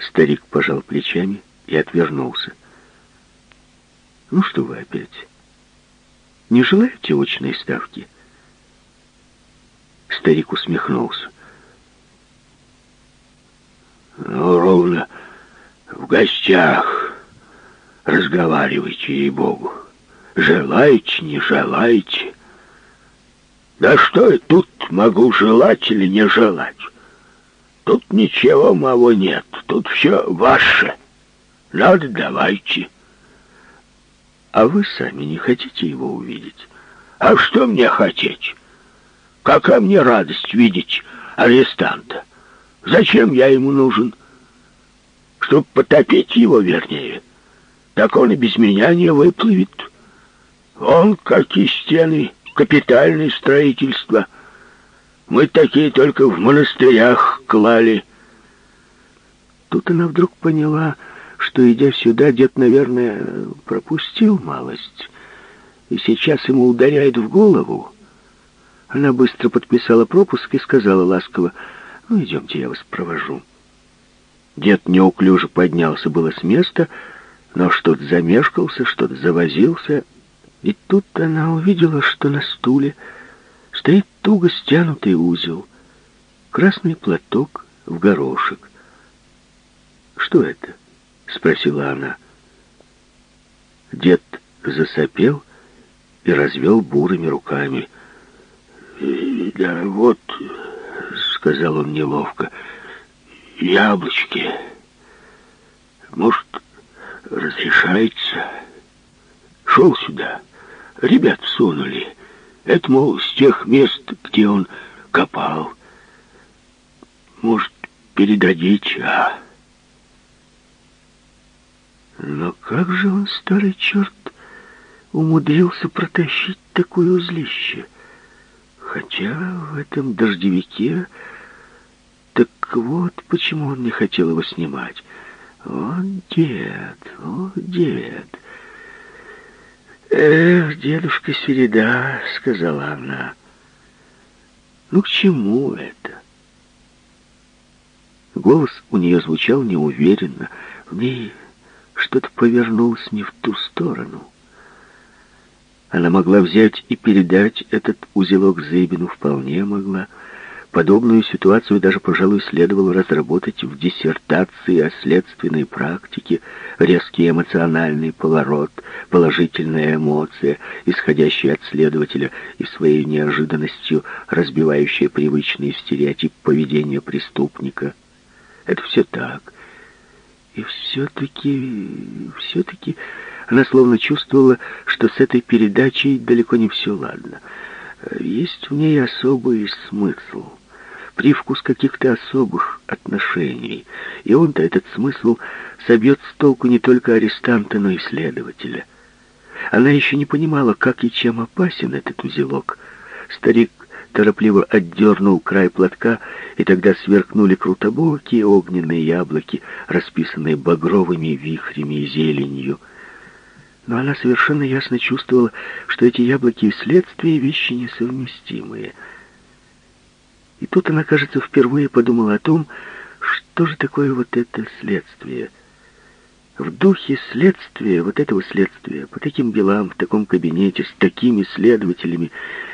Старик пожал плечами и отвернулся. «Ну что вы опять? Не желаете очной ставки?» Старик усмехнулся. «Ну, ровно в гостях разговаривайте, ей-богу. Желаете, не желаете. Да что я тут могу желать или не желать? Тут ничего моего нет, тут все ваше. Надо, давайте. А вы сами не хотите его увидеть? А что мне хотеть? Какая мне радость видеть арестанта? Зачем я ему нужен? Чтоб потопить его, вернее. Так он и без меня не выплывет. Он, какие стены, капитальное строительство — мы такие только в монастырях клали. Тут она вдруг поняла, что, идя сюда, дед, наверное, пропустил малость, и сейчас ему ударяет в голову. Она быстро подписала пропуск и сказала ласково, «Ну, идемте, я вас провожу». Дед неуклюже поднялся было с места, но что-то замешкался, что-то завозился, и тут она увидела, что на стуле стоит туго стянутый узел, красный платок в горошек. «Что это?» — спросила она. Дед засопел и развел бурыми руками. «Да вот», — сказал он неловко, — «яблочки. Может, разрешается? Шел сюда, ребят сунули». Это, мол, с тех мест, где он копал. Может, передадите, а? Но как же он, старый черт, умудрился протащить такое узлище? Хотя в этом дождевике... Так вот, почему он не хотел его снимать. О, дед, о, дед... «Эх, дедушка Середа», — сказала она, — «ну к чему это?» Голос у нее звучал неуверенно, в ней что-то повернулось не в ту сторону. Она могла взять и передать этот узелок Зыбину, вполне могла, — Подобную ситуацию даже, пожалуй, следовало разработать в диссертации о следственной практике, резкий эмоциональный поворот, положительная эмоция, исходящая от следователя и своей неожиданностью разбивающая привычный стереотип поведения преступника. Это все так. И все-таки, все-таки она словно чувствовала, что с этой передачей далеко не все ладно. Есть в ней особый смысл привкус каких-то особых отношений, и он-то этот смысл собьет с толку не только арестанта, но и следователя. Она еще не понимала, как и чем опасен этот узелок. Старик торопливо отдернул край платка, и тогда сверкнули крутобокие огненные яблоки, расписанные багровыми вихрями и зеленью. Но она совершенно ясно чувствовала, что эти яблоки и следствие — вещи несовместимые — и тут она, кажется, впервые подумала о том, что же такое вот это следствие. В духе следствия, вот этого следствия, по таким делам, в таком кабинете, с такими следователями,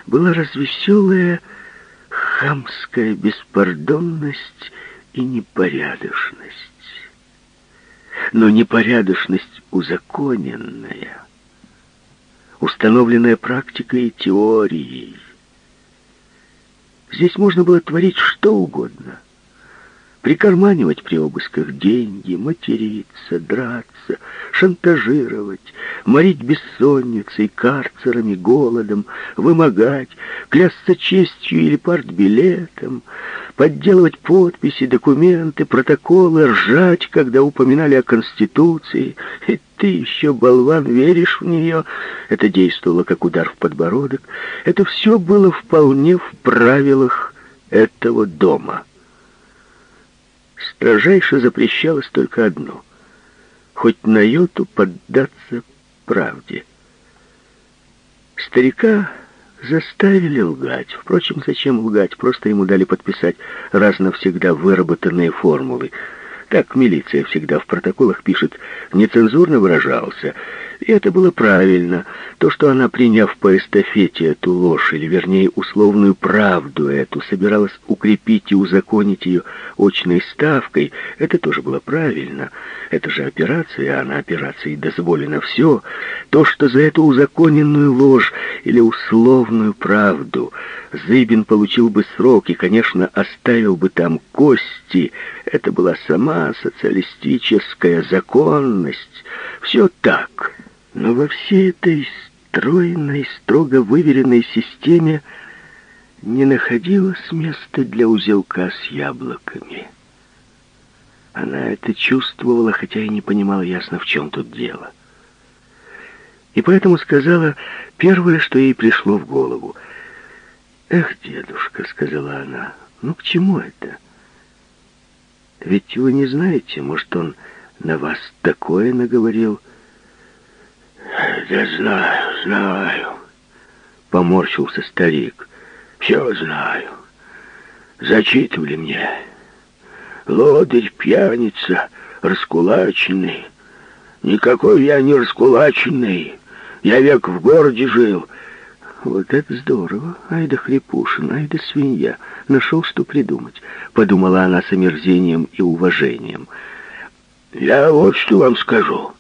была развеселая хамская беспардонность и непорядочность. Но непорядочность узаконенная, установленная практикой и теорией, Здесь можно было творить что угодно. Прикарманивать при обысках деньги, материться, драться, шантажировать, морить бессонницей, карцерами, голодом, вымогать, клясться честью или партбилетом, подделывать подписи, документы, протоколы, ржать, когда упоминали о Конституции. И ты еще, болван, веришь в нее. Это действовало как удар в подбородок. Это все было вполне в правилах этого дома строжайше запрещалось только одно — хоть на йоту поддаться правде. Старика заставили лгать. Впрочем, зачем лгать? Просто ему дали подписать раз навсегда выработанные формулы. Так милиция всегда в протоколах пишет, нецензурно выражался. И это было правильно. То, что она, приняв по эстафете эту ложь, или вернее условную правду эту, собиралась укрепить и узаконить ее очной ставкой, это тоже было правильно. Это же операция, а на операции дозволено все. То, что за эту узаконенную ложь или условную правду Зыбин получил бы срок и, конечно, оставил бы там кости, это была сама социалистическая законность. Все так. Но во всей этой стройной, строго выверенной системе не находилось места для узелка с яблоками. Она это чувствовала, хотя и не понимала ясно, в чем тут дело. И поэтому сказала первое, что ей пришло в голову. «Эх, дедушка», — сказала она, — «ну к чему это? Ведь вы не знаете, может, он на вас такое наговорил?» «Да знаю, знаю», — поморщился старик. «Все знаю. Зачитывали мне» лодырь, пьяница, раскулаченный. Никакой я не раскулаченный. Я век в городе жил. Вот это здорово. Ай да хрипушин, ай свинья. Нашел, что придумать. Подумала она с омерзением и уважением. Я вот что вам скажу.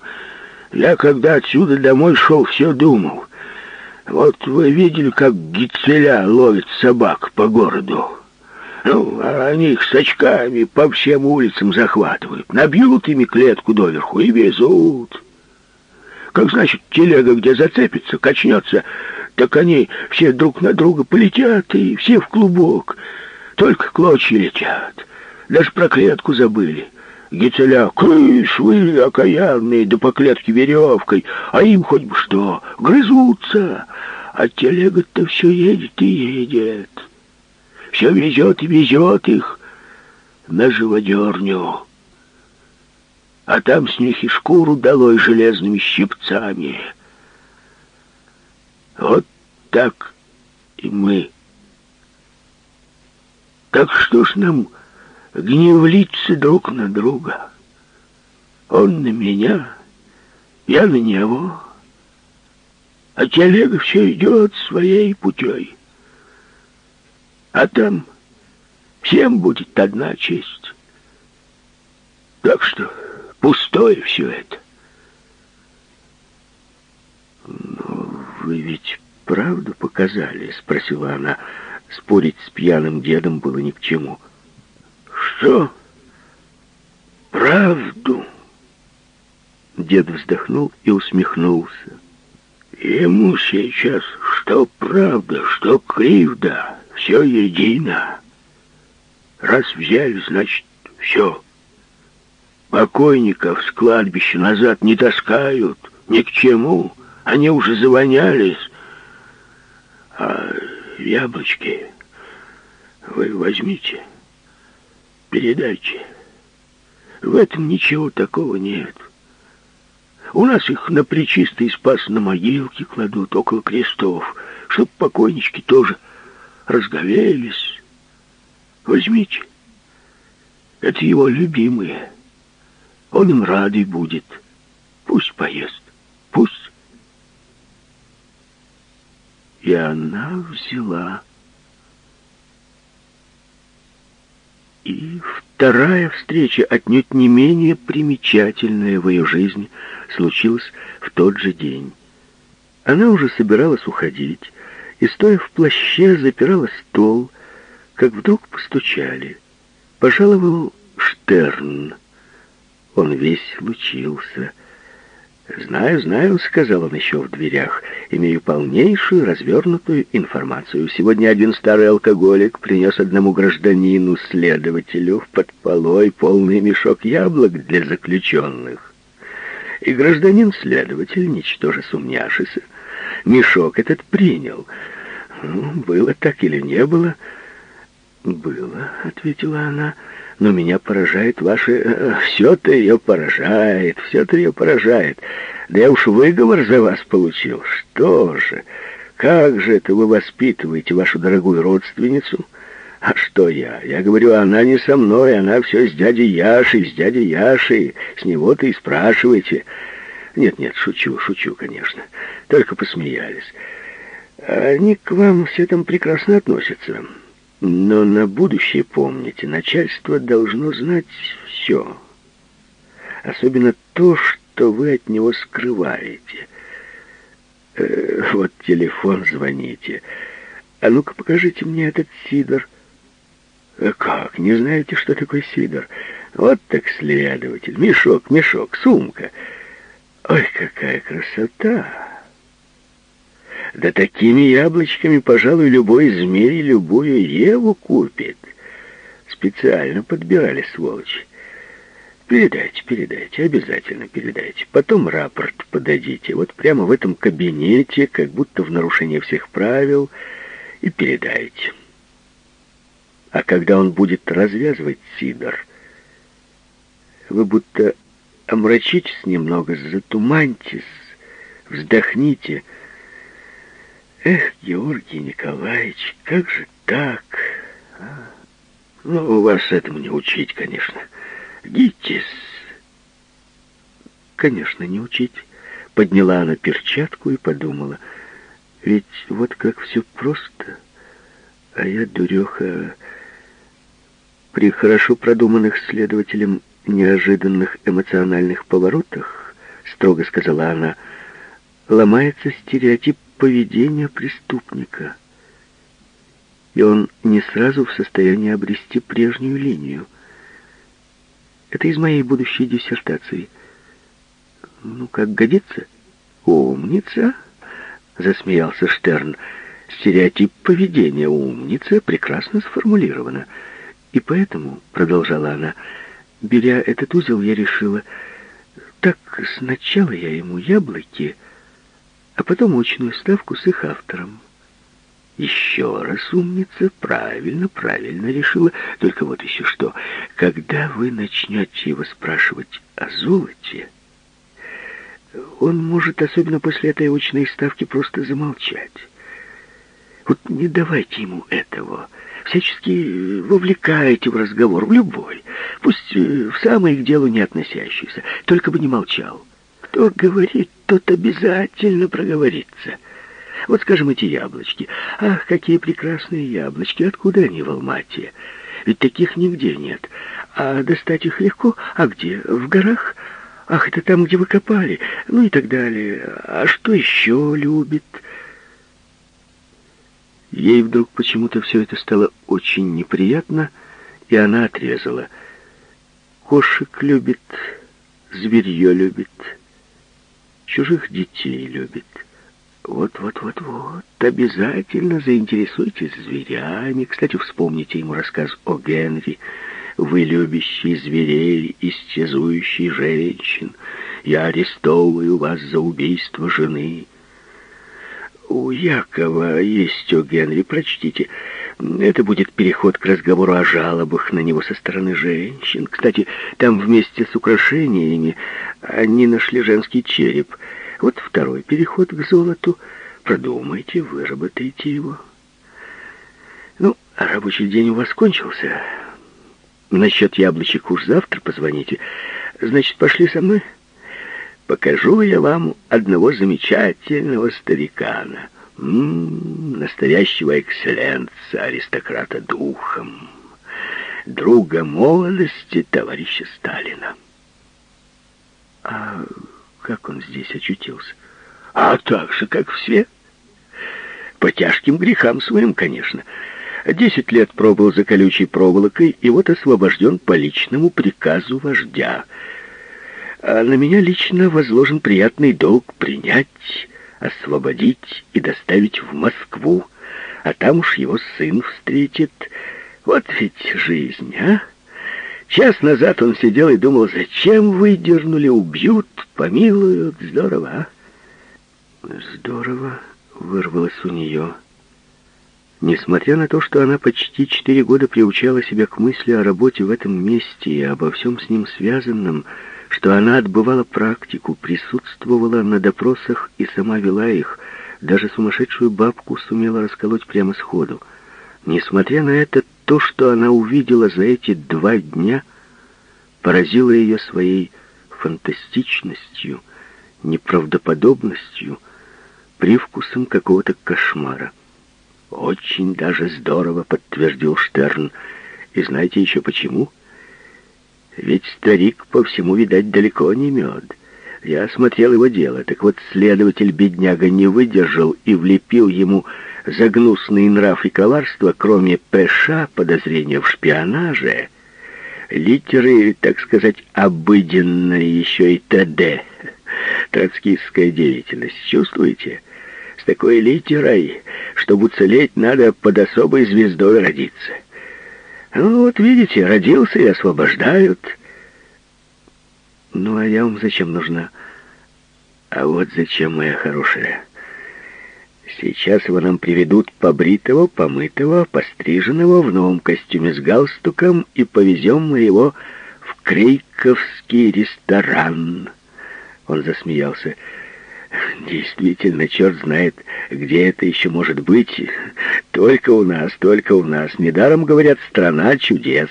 Я когда отсюда домой шел, все думал. Вот вы видели, как гицеля ловит собак по городу. Ну, а они их с очками по всем улицам захватывают. Набьют ими клетку доверху и везут. Как значит, телега, где зацепится, качнется, так они все друг на друга полетят, и все в клубок. Только клочья летят. Даже про клетку забыли. Гицеля, крыш вы окаянные, да по клетке веревкой, а им хоть бы что, грызутся, а телега-то все едет и едет все везет и везет их на живодерню. А там с них и шкуру долой железными щипцами. Вот так и мы. Так что ж нам гневлиться друг на друга? Он на меня, я на него. А телега все идет своей путей. А там всем будет одна честь. Так что пустое все это. Вы ведь правду показали?» — спросила она. Спорить с пьяным дедом было ни к чему. «Что? Правду?» Дед вздохнул и усмехнулся. «Ему сейчас что правда, что кривда, все едино. Раз взяли, значит, все. Покойников с кладбища назад не таскают, ни к чему. Они уже завонялись. А яблочки вы возьмите, передайте. В этом ничего такого нет. У нас их на причистый спас на могилке кладут около крестов, чтоб покойнички тоже разговелись. Возьмите. Это его любимые. Он им радый будет. Пусть поест. Пусть. И она взяла. И вторая встреча, отнюдь не менее примечательная в ее жизни, случилась в тот же день. Она уже собиралась уходить, и, стоя в плаще, запирала стол, как вдруг постучали. Пожаловал Штерн. Он весь лучился. «Знаю, знаю», — сказал он еще в дверях. «Имею полнейшую развернутую информацию. Сегодня один старый алкоголик принес одному гражданину, следователю, под полой полный мешок яблок для заключенных. И гражданин-следователь, ничтоже сумняшися, мешок этот принял. Ну, было так или не было? Было, ответила она. Но меня поражает ваше... Э, все-то ее поражает, все-то ее поражает. Да я уж выговор за вас получил. Что же, как же это вы воспитываете вашу дорогую родственницу? А что я? Я говорю, она не со мной, она все с дядей Яшей, с дядей Яшей. С него-то и спрашивайте. Нет-нет, шучу, шучу, конечно. Только посмеялись. Они к вам все там прекрасно относятся. Но на будущее помните, начальство должно знать все. Особенно то, что вы от него скрываете. Э, вот телефон звоните. А ну-ка покажите мне этот сидор. Э, как, не знаете, что такое сидор? Вот так следователь. Мешок, мешок, сумка. Ой, какая красота! Да такими яблочками, пожалуй, любой змей любую Еву купит. Специально подбирали сволочи. Передайте, передайте, обязательно передайте. Потом рапорт подадите, вот прямо в этом кабинете, как будто в нарушение всех правил, и передайте. А когда он будет развязывать Сидор, вы будто омрачитесь немного, затуманьтесь, вздохните. Эх, Георгий Николаевич, как же так? А? Ну, у вас этому не учить, конечно. Гитис. Конечно, не учить. Подняла она перчатку и подумала. Ведь вот как все просто. А я, дуреха, при хорошо продуманных следователем неожиданных эмоциональных поворотах, строго сказала она, ломается стереотип поведения преступника. И он не сразу в состоянии обрести прежнюю линию. Это из моей будущей диссертации. Ну, как годится? Умница, засмеялся Штерн. Стереотип поведения умница прекрасно сформулировано. И поэтому, продолжала она, беря этот узел, я решила, так сначала я ему яблоки, а потом очную ставку с их автором. Еще раз умница, правильно, правильно решила. Только вот еще что, когда вы начнете его спрашивать о золоте, он может, особенно после этой очной ставки, просто замолчать. Вот не давайте ему этого всячески вовлекаете в разговор, в любой, пусть э, в самое к делу не относящийся, только бы не молчал. Кто говорит, тот обязательно проговорится. Вот, скажем, эти яблочки. Ах, какие прекрасные яблочки! Откуда они в Алмате? Ведь таких нигде нет. А достать их легко? А где? В горах? Ах, это там, где вы копали? Ну и так далее. А что еще любит? Ей вдруг почему-то все это стало очень неприятно, и она отрезала. Кошек любит, зверье любит, чужих детей любит. Вот-вот-вот-вот, обязательно заинтересуйтесь зверями. Кстати, вспомните ему рассказ о Генри. Вы любящий зверей, истязующий женщин. Я арестовываю вас за убийство жены. У Якова есть о Генри, прочтите. Это будет переход к разговору о жалобах на него со стороны женщин. Кстати, там вместе с украшениями они нашли женский череп. Вот второй переход к золоту. Продумайте, выработайте его. Ну, а рабочий день у вас кончился. Насчет яблочек уж завтра позвоните. Значит, пошли со мной? покажу я вам одного замечательного старикана, М -м, настоящего экселленца, аристократа духом, друга молодости товарища Сталина. А как он здесь очутился? А так же, как все. По тяжким грехам своим, конечно. Десять лет пробыл за колючей проволокой, и вот освобожден по личному приказу вождя — а на меня лично возложен приятный долг принять, освободить и доставить в Москву, а там уж его сын встретит. Вот ведь жизнь, а? Час назад он сидел и думал, зачем выдернули, убьют, помилуют, здорово, а? Здорово, вырвалось у нее. Несмотря на то, что она почти четыре года приучала себя к мысли о работе в этом месте и обо всем с ним связанном, что она отбывала практику, присутствовала на допросах и сама вела их, даже сумасшедшую бабку сумела расколоть прямо сходу. Несмотря на это, то, что она увидела за эти два дня, поразило ее своей фантастичностью, неправдоподобностью, привкусом какого-то кошмара. «Очень даже здорово», — подтвердил Штерн. «И знаете еще почему?» «Ведь старик по всему, видать, далеко не мед. Я осмотрел его дело. Так вот, следователь-бедняга не выдержал и влепил ему за гнусный нрав и коварство, кроме ПШ, подозрения в шпионаже, литеры, так сказать, обыденные еще и ТД, троцкистская деятельность. Чувствуете?» такой литерой, чтобы уцелеть, надо под особой звездой родиться. Ну вот, видите, родился и освобождают. Ну, а я вам зачем нужна? А вот зачем, моя хорошая. Сейчас его нам приведут побритого, помытого, постриженного в новом костюме с галстуком, и повезем мы его в Крейковский ресторан. Он засмеялся. Действительно, черт знает, где это еще может быть. Только у нас, только у нас. Недаром говорят «страна чудес».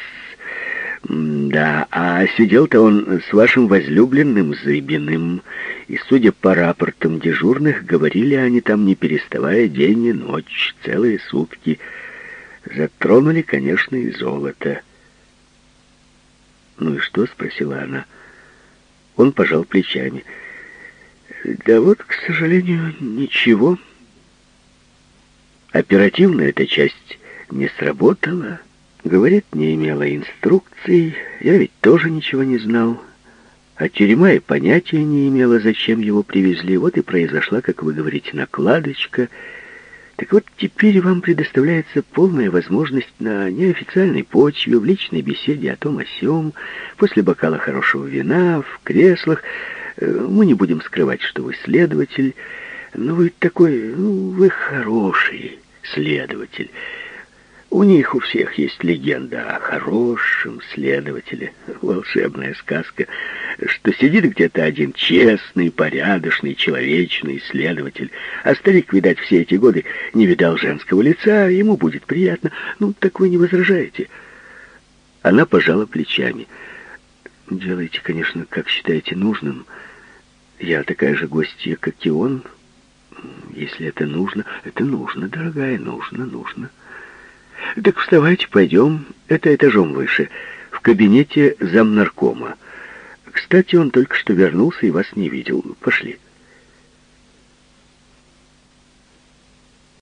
Да, а сидел-то он с вашим возлюбленным Зыбиным, и, судя по рапортам дежурных, говорили они там, не переставая, день и ночь, целые сутки. Затронули, конечно, и золото. «Ну и что?» — спросила она. Он пожал плечами — да вот, к сожалению, ничего. Оперативно эта часть не сработала. Говорит, не имела инструкций. Я ведь тоже ничего не знал. А тюрьма и понятия не имела, зачем его привезли. Вот и произошла, как вы говорите, накладочка. Так вот, теперь вам предоставляется полная возможность на неофициальной почве, в личной беседе о том о сём, после бокала хорошего вина, в креслах, Э, мы не будем скрывать, что вы следователь, но вы такой, ну, вы хороший следователь. У них у всех есть легенда о хорошем следователе, волшебная сказка, что сидит где-то один честный, порядочный, человечный следователь, а старик, видать, все эти годы не видал женского лица, ему будет приятно. Ну, так вы не возражаете. Она пожала плечами. Делайте, конечно, как считаете нужным, — я такая же гостья, как и он. Если это нужно, это нужно, дорогая, нужно, нужно. Так вставайте, пойдем. Это этажом выше, в кабинете замнаркома. Кстати, он только что вернулся и вас не видел. Пошли.